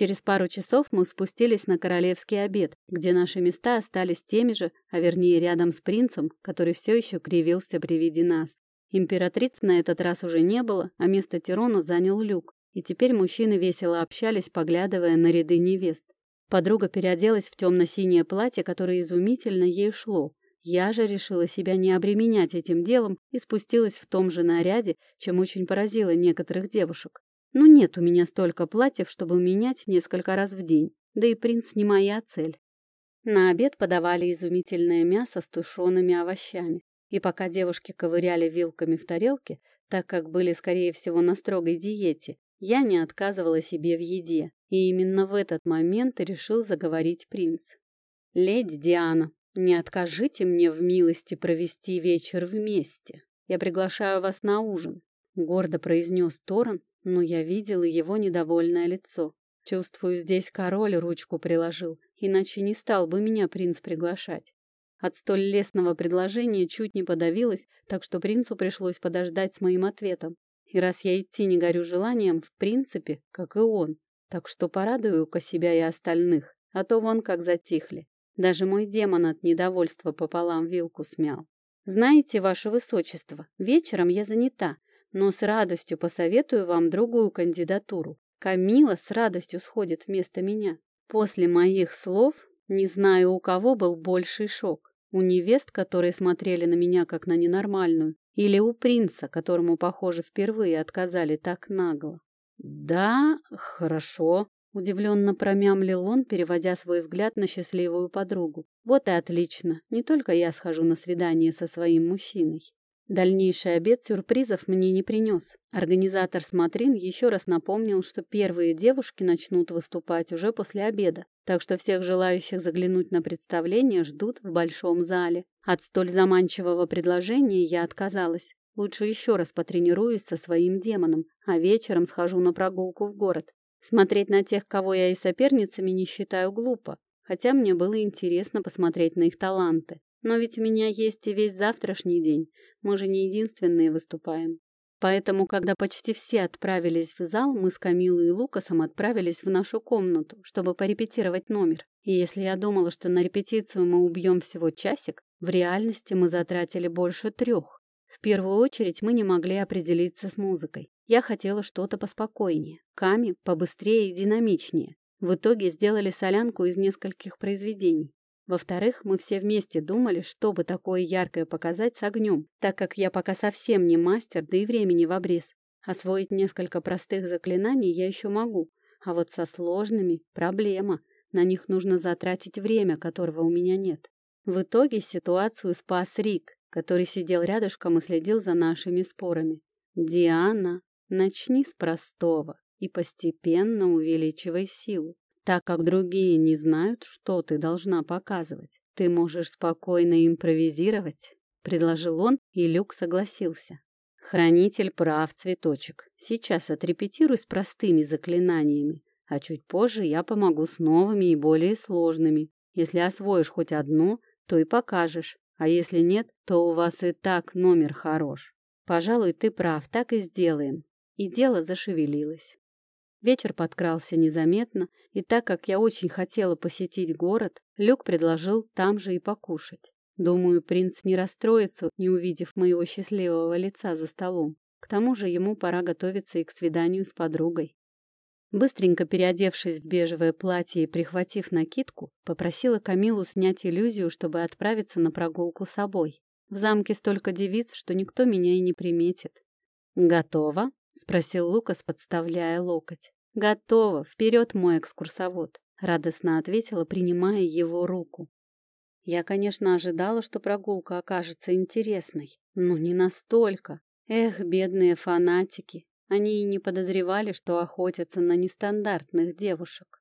Через пару часов мы спустились на королевский обед, где наши места остались теми же, а вернее рядом с принцем, который все еще кривился при виде нас. Императриц на этот раз уже не было, а место Тирона занял Люк, и теперь мужчины весело общались, поглядывая на ряды невест. Подруга переоделась в темно-синее платье, которое изумительно ей шло. Я же решила себя не обременять этим делом и спустилась в том же наряде, чем очень поразило некоторых девушек. Ну нет у меня столько платьев, чтобы менять несколько раз в день, да и принц не моя цель. На обед подавали изумительное мясо с тушеными овощами. И пока девушки ковыряли вилками в тарелке, так как были, скорее всего, на строгой диете, я не отказывала себе в еде, и именно в этот момент решил заговорить принц. «Леди Диана, не откажите мне в милости провести вечер вместе. Я приглашаю вас на ужин», — гордо произнес Торан, но я видела его недовольное лицо. Чувствую, здесь король ручку приложил, иначе не стал бы меня принц приглашать. От столь лестного предложения чуть не подавилась, так что принцу пришлось подождать с моим ответом. И раз я идти не горю желанием, в принципе, как и он, так что порадую-ка себя и остальных, а то вон как затихли. Даже мой демон от недовольства пополам вилку смял. Знаете, ваше высочество, вечером я занята, но с радостью посоветую вам другую кандидатуру. Камила с радостью сходит вместо меня. После моих слов не знаю, у кого был больший шок. У невест, которые смотрели на меня как на ненормальную, или у принца, которому, похоже, впервые отказали так нагло. «Да, хорошо», — удивленно промямлил он, переводя свой взгляд на счастливую подругу. «Вот и отлично. Не только я схожу на свидание со своим мужчиной. Дальнейший обед сюрпризов мне не принес. Организатор смотрин еще раз напомнил, что первые девушки начнут выступать уже после обеда, так что всех желающих заглянуть на представление ждут в большом зале. От столь заманчивого предложения я отказалась. Лучше еще раз потренируюсь со своим демоном, а вечером схожу на прогулку в город. Смотреть на тех, кого я и соперницами не считаю глупо, хотя мне было интересно посмотреть на их таланты. Но ведь у меня есть и весь завтрашний день. Мы же не единственные выступаем. Поэтому, когда почти все отправились в зал, мы с Камилой и Лукасом отправились в нашу комнату, чтобы порепетировать номер. И если я думала, что на репетицию мы убьем всего часик, в реальности мы затратили больше трех. В первую очередь мы не могли определиться с музыкой. Я хотела что-то поспокойнее, Ками побыстрее и динамичнее. В итоге сделали солянку из нескольких произведений. Во-вторых, мы все вместе думали, что бы такое яркое показать с огнем, так как я пока совсем не мастер, да и времени в обрез. Освоить несколько простых заклинаний я еще могу, а вот со сложными — проблема. На них нужно затратить время, которого у меня нет. В итоге ситуацию спас Рик, который сидел рядышком и следил за нашими спорами. «Диана, начни с простого и постепенно увеличивай силу. Так как другие не знают, что ты должна показывать, ты можешь спокойно импровизировать, предложил он, и Люк согласился. Хранитель прав, цветочек. Сейчас отрепетируй с простыми заклинаниями, а чуть позже я помогу с новыми и более сложными. Если освоишь хоть одно, то и покажешь, а если нет, то у вас и так номер хорош. Пожалуй, ты прав, так и сделаем. И дело зашевелилось. Вечер подкрался незаметно, и так как я очень хотела посетить город, Люк предложил там же и покушать. Думаю, принц не расстроится, не увидев моего счастливого лица за столом. К тому же ему пора готовиться и к свиданию с подругой. Быстренько переодевшись в бежевое платье и прихватив накидку, попросила Камилу снять иллюзию, чтобы отправиться на прогулку с собой. В замке столько девиц, что никто меня и не приметит. «Готово?» — спросил Лукас, подставляя локоть. «Готово! Вперед, мой экскурсовод!» — радостно ответила, принимая его руку. Я, конечно, ожидала, что прогулка окажется интересной, но не настолько. Эх, бедные фанатики! Они и не подозревали, что охотятся на нестандартных девушек.